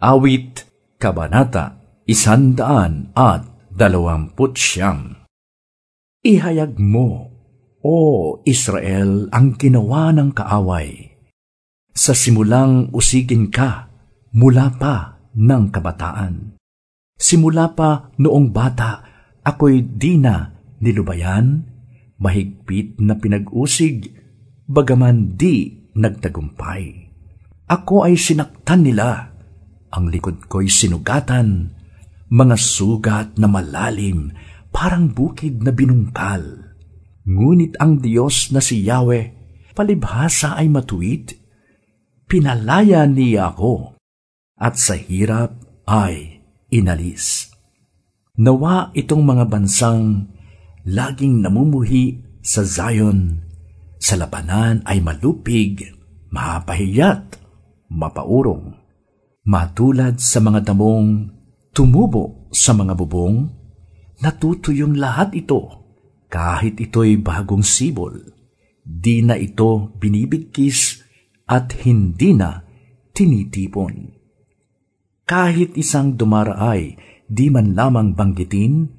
Awit, Kabanata, Isandaan at Dalawamput Siyam. Ihayag mo, O Israel, ang ginawa ng kaaway. Sa simulang usigin ka, mula pa ng kabataan. Simula pa noong bata, ako'y di na nilubayan, mahigpit na pinag-usig, bagaman di nagtagumpay. Ako ay sinaktan nila, ang likod ko'y sinugatan, mga sugat na malalim, parang bukid na binungkal. Ngunit ang Diyos na si Yahweh, palibhasa ay matuwid. Pinalaya niya ako, at sa hirap ay inalis. Nawa itong mga bansang laging namumuhi sa Zion, sa labanan ay malupig, mapahiyat, mapaurong. Matulad sa mga damong tumubo sa mga bubong, natutuyong lahat ito kahit ito'y bagong sibol. Di na ito binibigkis at hindi na tinitipon. Kahit isang dumaraay, di man lamang banggitin,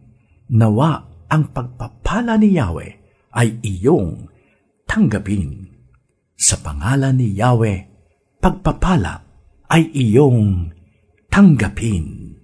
nawa ang pagpapala ni Yahweh ay iyong tanggapin. Sa pangalan ni Yahweh, pagpapala ay iyong tanggapin.